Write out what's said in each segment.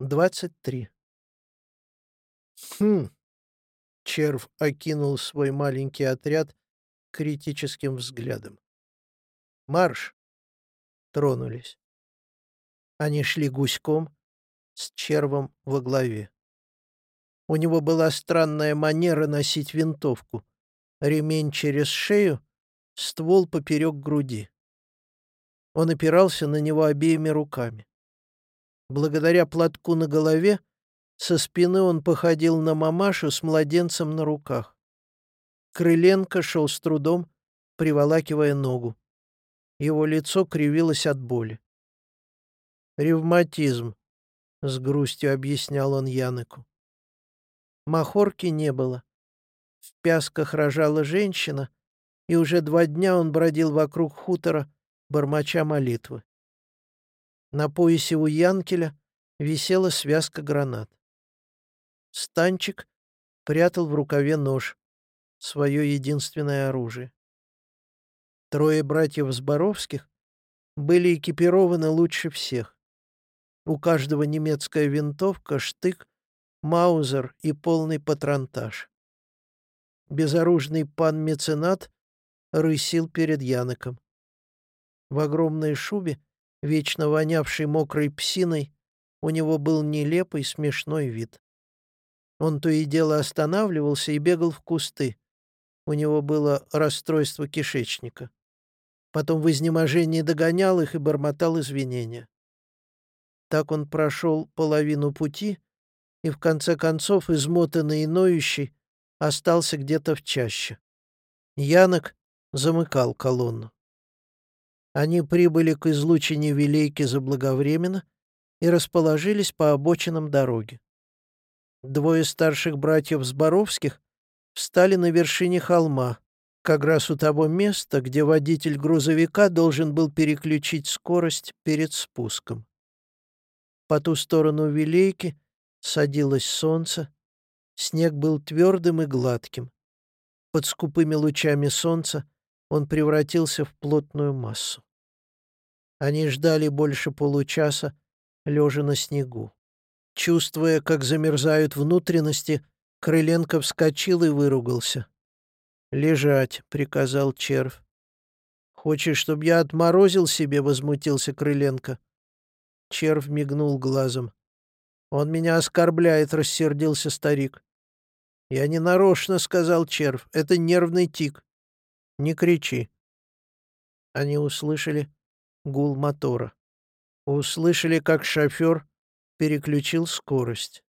23. Хм. Черв окинул свой маленький отряд критическим взглядом. Марш! Тронулись. Они шли гуськом с червом во главе. У него была странная манера носить винтовку. Ремень через шею, ствол поперек груди. Он опирался на него обеими руками. Благодаря платку на голове со спины он походил на мамашу с младенцем на руках. Крыленко шел с трудом, приволакивая ногу. Его лицо кривилось от боли. «Ревматизм», — с грустью объяснял он Янеку. Махорки не было. В пясках рожала женщина, и уже два дня он бродил вокруг хутора, бормоча молитвы. На поясе у Янкеля висела связка гранат. Станчик прятал в рукаве нож, свое единственное оружие. Трое братьев Зборовских были экипированы лучше всех. У каждого немецкая винтовка, штык, маузер и полный патронтаж. Безоружный пан-меценат рысил перед Яноком. В огромной шубе вечно вонявший мокрой псиной, у него был нелепый смешной вид. Он то и дело останавливался и бегал в кусты. У него было расстройство кишечника. Потом в изнеможении догонял их и бормотал извинения. Так он прошел половину пути и, в конце концов, измотанный и ноющий, остался где-то в чаще. Янок замыкал колонну. Они прибыли к излучине Вилейки заблаговременно и расположились по обочинам дороги. Двое старших братьев Зборовских встали на вершине холма, как раз у того места, где водитель грузовика должен был переключить скорость перед спуском. По ту сторону Вилейки садилось солнце, снег был твердым и гладким. Под скупыми лучами солнца он превратился в плотную массу. Они ждали больше получаса, лежа на снегу. Чувствуя, как замерзают внутренности, Крыленко вскочил и выругался. «Лежать», — приказал червь. «Хочешь, чтобы я отморозил себе?» — возмутился Крыленко. Червь мигнул глазом. «Он меня оскорбляет», — рассердился старик. «Я не нарочно», — сказал червь. «Это нервный тик. Не кричи». Они услышали гул мотора. Услышали, как шофер переключил скорость.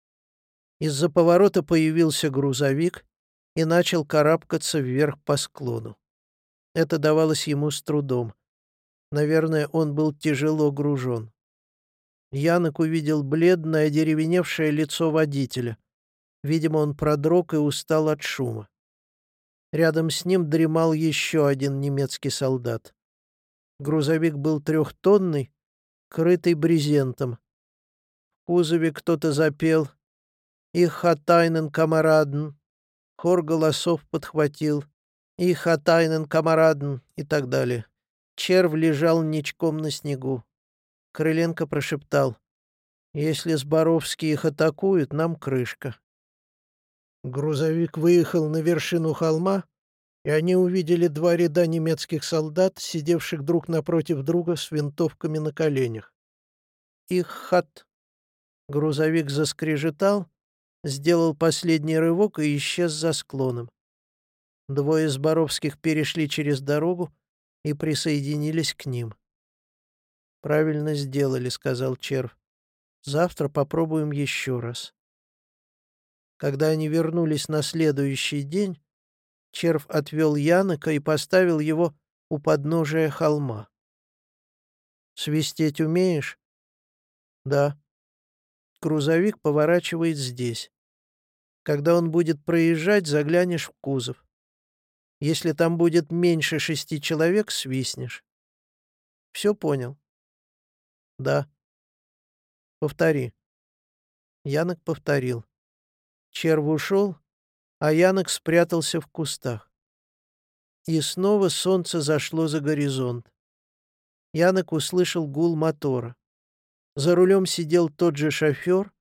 Из-за поворота появился грузовик и начал карабкаться вверх по склону. Это давалось ему с трудом. Наверное, он был тяжело гружен. Янок увидел бледное, деревеневшее лицо водителя. Видимо, он продрог и устал от шума. Рядом с ним дремал еще один немецкий солдат. Грузовик был трехтонный, крытый брезентом. В кузове кто-то запел «Их хатайнен камарадн». Хор голосов подхватил «Их хатайнен камарадн» и так далее. Черв лежал ничком на снегу. Крыленко прошептал «Если Зборовские их атакуют, нам крышка». Грузовик выехал на вершину холма, и они увидели два ряда немецких солдат, сидевших друг напротив друга с винтовками на коленях. Их хат. Грузовик заскрежетал, сделал последний рывок и исчез за склоном. Двое из Боровских перешли через дорогу и присоединились к ним. «Правильно сделали», — сказал Черв. «Завтра попробуем еще раз». Когда они вернулись на следующий день, червь отвел Янока и поставил его у подножия холма. «Свистеть умеешь?» «Да». Грузовик поворачивает здесь. Когда он будет проезжать, заглянешь в кузов. Если там будет меньше шести человек, свистнешь. Все понял? Да. Повтори. Янок повторил. Черв ушел, а Янок спрятался в кустах. И снова солнце зашло за горизонт. Янок услышал гул мотора. За рулем сидел тот же шофер,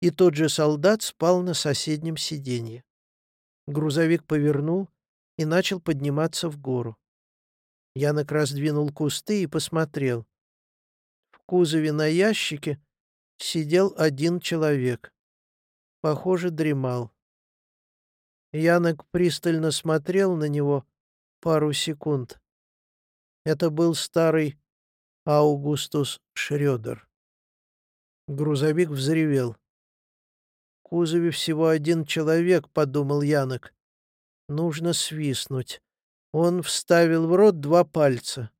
и тот же солдат спал на соседнем сиденье. Грузовик повернул и начал подниматься в гору. Янок раздвинул кусты и посмотрел. В кузове на ящике сидел один человек. Похоже, дремал. Янок пристально смотрел на него пару секунд. Это был старый Аугустус Шрёдер. Грузовик взревел. В кузове всего один человек, подумал Янок. Нужно свистнуть. Он вставил в рот два пальца.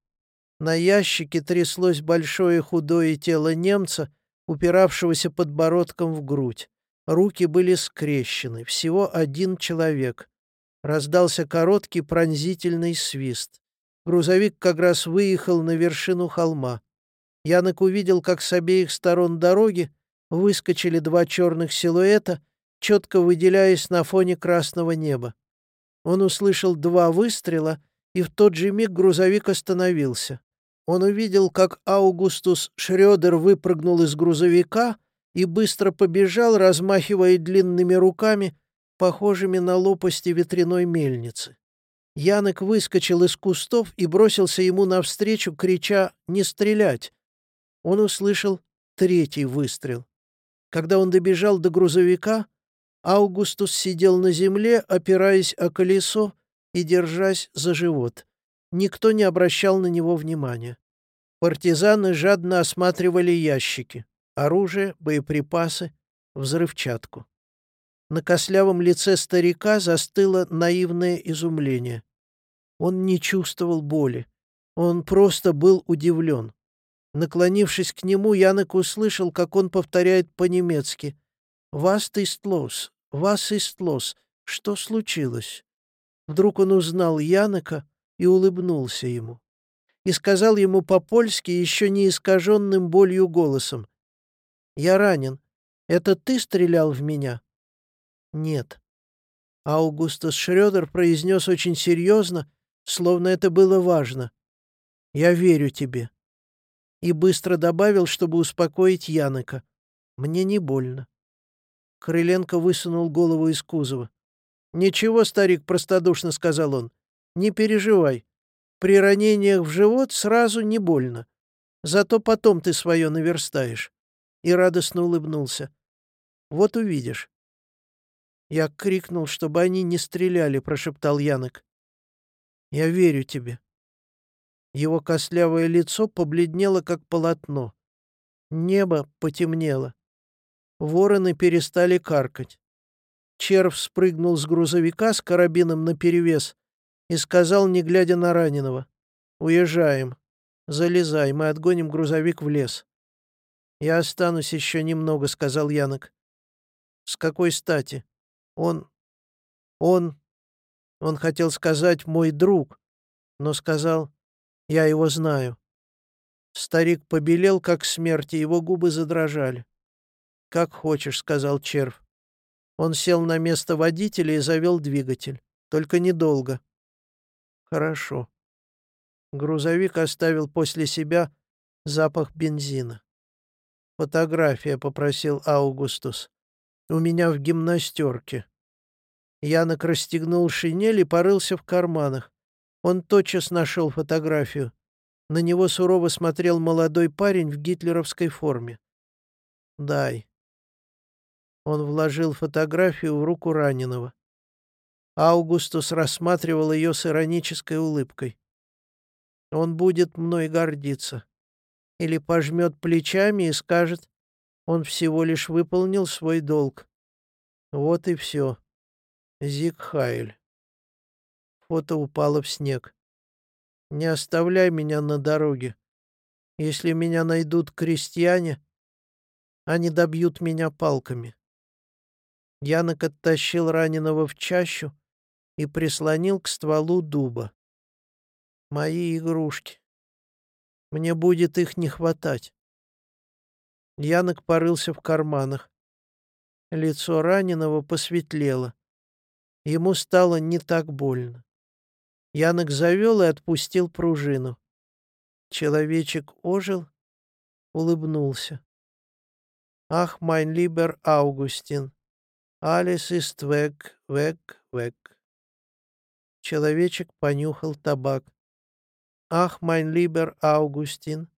На ящике тряслось большое худое тело немца, упиравшегося подбородком в грудь. Руки были скрещены. Всего один человек. Раздался короткий пронзительный свист. Грузовик как раз выехал на вершину холма. Янок увидел, как с обеих сторон дороги выскочили два черных силуэта, четко выделяясь на фоне красного неба. Он услышал два выстрела, и в тот же миг грузовик остановился. Он увидел, как Аугустус Шрёдер выпрыгнул из грузовика и быстро побежал, размахивая длинными руками, похожими на лопасти ветряной мельницы. Янок выскочил из кустов и бросился ему навстречу, крича «Не стрелять!». Он услышал третий выстрел. Когда он добежал до грузовика, Аугустус сидел на земле, опираясь о колесо и держась за живот. Никто не обращал на него внимания. Партизаны жадно осматривали ящики, оружие, боеприпасы, взрывчатку. На кослявом лице старика застыло наивное изумление. Он не чувствовал боли. Он просто был удивлен. Наклонившись к нему, Янок услышал, как он повторяет по-немецки «Вас ты стлос, вас истлос. Что случилось?» Вдруг он узнал Янока и улыбнулся ему. И сказал ему по-польски, еще не искаженным болью голосом. «Я ранен. Это ты стрелял в меня?» «Нет». Аугустус Шрёдер произнес очень серьезно, словно это было важно. «Я верю тебе». И быстро добавил, чтобы успокоить Янока. «Мне не больно». Крыленко высунул голову из кузова. «Ничего, старик», — простодушно сказал он, — «не переживай. При ранениях в живот сразу не больно. Зато потом ты свое наверстаешь». И радостно улыбнулся. «Вот увидишь». «Я крикнул, чтобы они не стреляли», — прошептал Янок. «Я верю тебе». Его костлявое лицо побледнело, как полотно. Небо потемнело. Вороны перестали каркать. Черв спрыгнул с грузовика с карабином наперевес и сказал, не глядя на раненого, «Уезжаем. Залезай, мы отгоним грузовик в лес». «Я останусь еще немного», — сказал Янок. «С какой стати? Он... он...» Он хотел сказать «мой друг», но сказал «я его знаю». Старик побелел, как смерть, и его губы задрожали. «Как хочешь», — сказал червь. Он сел на место водителя и завел двигатель. Только недолго. Хорошо. Грузовик оставил после себя запах бензина. «Фотография», — попросил Аугустус. «У меня в гимнастерке». Янок расстегнул шинель и порылся в карманах. Он тотчас нашел фотографию. На него сурово смотрел молодой парень в гитлеровской форме. «Дай». Он вложил фотографию в руку раненого. Аугустус рассматривал ее с иронической улыбкой. Он будет мной гордиться. Или пожмет плечами и скажет, он всего лишь выполнил свой долг. Вот и все. Зиг Хайль. Фото упало в снег. Не оставляй меня на дороге. Если меня найдут крестьяне, они добьют меня палками. Янок оттащил раненого в чащу и прислонил к стволу дуба. Мои игрушки. Мне будет их не хватать. Янок порылся в карманах. Лицо раненого посветлело. Ему стало не так больно. Янок завел и отпустил пружину. Человечек ожил, улыбнулся. Ах, mein lieber Augustin, alles ist weg, weg, weg. Человечек понюхал табак. Ach, mein lieber Augustin,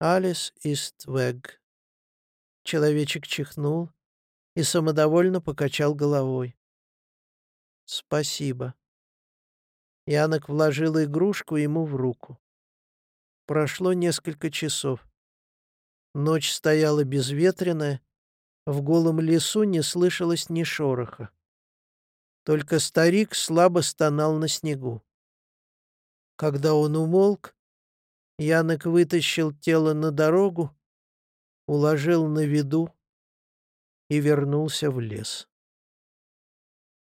alles ist weg. Человечек чихнул и самодовольно покачал головой. «Спасибо». Янок вложил игрушку ему в руку. Прошло несколько часов. Ночь стояла безветренная, в голом лесу не слышалось ни шороха. Только старик слабо стонал на снегу. Когда он умолк, Янок вытащил тело на дорогу, уложил на виду и вернулся в лес.